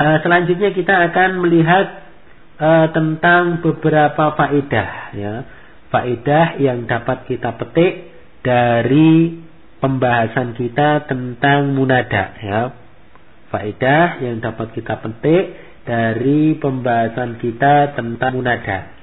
uh, selanjutnya kita akan melihat uh, tentang beberapa faedah ya. Faedah yang dapat kita petik dari pembahasan kita tentang munada ya. Faedah yang dapat kita petik dari pembahasan kita tentang munada.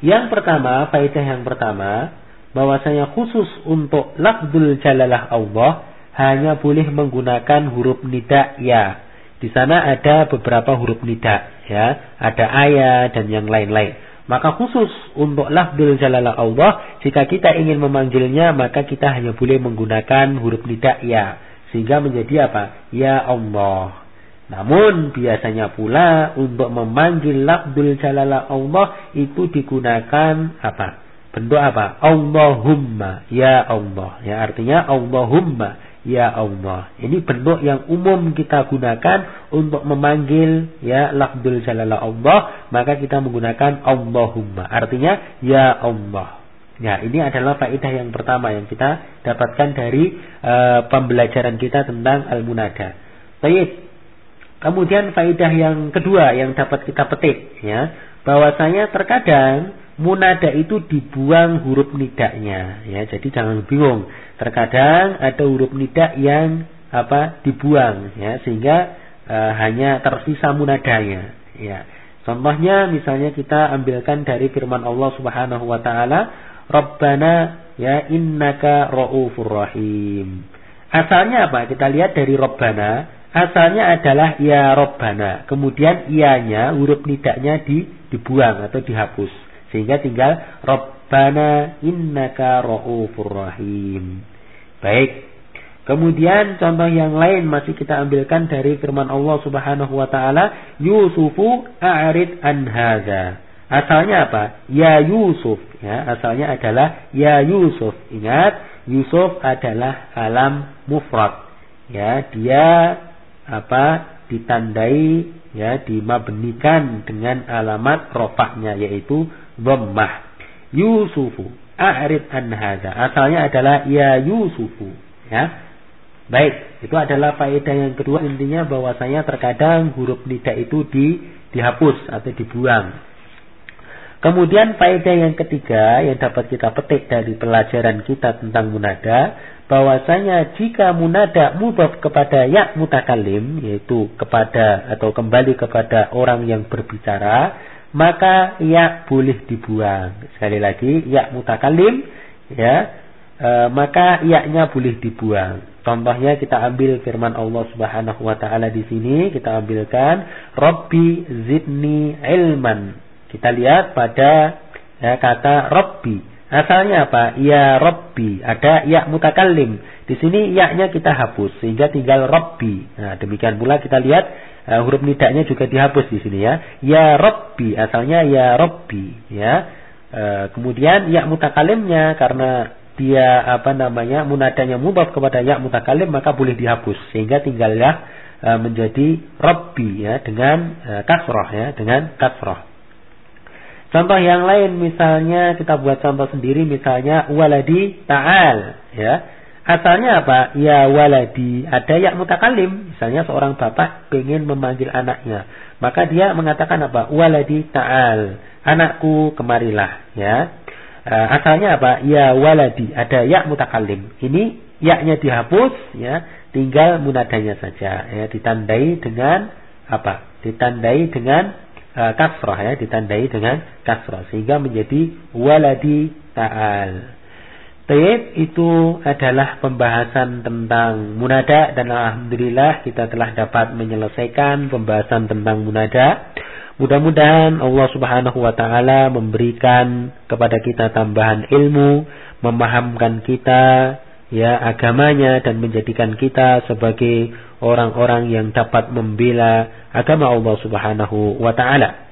Yang pertama, faedah yang pertama, bahwasanya khusus untuk lafzul jalalah Allah hanya boleh menggunakan huruf nida ya. Di sana ada beberapa huruf nida ya, ada ayat dan yang lain-lain. Maka khusus untuk lafzul jalalah Allah, jika kita ingin memanggilnya, maka kita hanya boleh menggunakan huruf nida ya. Sehingga menjadi apa? Ya Allah. Namun biasanya pula untuk memanggil lafzul jalalah Allah itu digunakan apa? Bentuk apa? Allahumma, ya Allah. Ya artinya Allahumma, ya Allah. Ini bentuk yang umum kita gunakan untuk memanggil ya lafzul jalalah Allah, maka kita menggunakan Allahumma. Artinya ya Allah. Ya, ini adalah faedah yang pertama yang kita dapatkan dari uh, pembelajaran kita tentang al-munada. Baik, Kemudian faedah yang kedua yang dapat kita petik ya, bahwasanya terkadang munada itu dibuang huruf nidaknya ya. Jadi jangan bingung. Terkadang ada huruf nidak yang apa dibuang ya sehingga e, hanya tersisa munadanya ya. Contohnya misalnya kita ambilkan dari firman Allah Subhanahu wa taala, Rabbana ya innaka raufur rahim. Asalnya apa? Kita lihat dari Rabbana asalnya adalah ya robbana. Kemudian ianya huruf nidaknya di, dibuang atau dihapus. Sehingga tinggal robbana innaka ra'ufur rahim. Baik. Kemudian contoh yang lain masih kita ambilkan dari firman Allah Subhanahu wa taala, Yusufu a'rid an hadza. Asalnya apa? Ya Yusuf, ya. Asalnya adalah ya Yusuf. Ingat, Yusuf adalah alam mufrad. Ya, dia apa ditandai ya dimabnikan dengan alamat rofahnya yaitu dhammah. Yusufu a'rid an asalnya adalah ya Yusufu ya. Baik itu adalah faedah yang kedua. Intinya bahwasanya terkadang huruf nida itu di dihapus atau dibuang. Kemudian faedah yang ketiga yang dapat kita petik dari pelajaran kita tentang munada bahwasanya jika munada mudhaf kepada ya mutakalim yaitu kepada atau kembali kepada orang yang berbicara maka ya boleh dibuang. Sekali lagi ya mutakalim ya e, maka ya-nya boleh dibuang. Contohnya kita ambil firman Allah Subhanahu wa taala di sini kita ambilkan Robbi zidni ilman. Kita lihat pada ya, kata Robbi Asalnya apa? Ya Robbi. Ada ya mutakallim. Di sini ya-nya kita hapus sehingga tinggal Robbi. Nah, demikian pula kita lihat uh, huruf nidaknya juga dihapus di sini ya. Ya Robbi. Asalnya ya Robbi. Ya. Uh, kemudian ya mutakalimnya karena dia apa namanya munadanya mubab kepada ya mutakalim maka boleh dihapus sehingga tinggallah uh, menjadi Robbi ya dengan uh, kasroh ya dengan kasroh. Contoh yang lain misalnya kita buat contoh sendiri misalnya waladi ta'al ya. Asalnya apa? Ya waladi. Ada yang mutakalim. Misalnya seorang bapak ingin memanggil anaknya. Maka dia mengatakan apa? Waladi ta'al. Anakku kemarilah. Ya. Eh, asalnya apa? Ya waladi. Ada ya mutakalim. Ini yaknya dihapus. ya Tinggal munadanya saja. ya Ditandai dengan apa? Ditandai dengan uh, kasrah ya ditandai dengan kasrah sehingga menjadi waladi ta'al. Taib itu adalah pembahasan tentang munada dan alhamdulillah kita telah dapat menyelesaikan pembahasan tentang munada. Mudah-mudahan Allah Subhanahu wa taala memberikan kepada kita tambahan ilmu, memahamkan kita ya agamanya dan menjadikan kita sebagai orang-orang yang dapat membela agama Allah Subhanahu wa taala.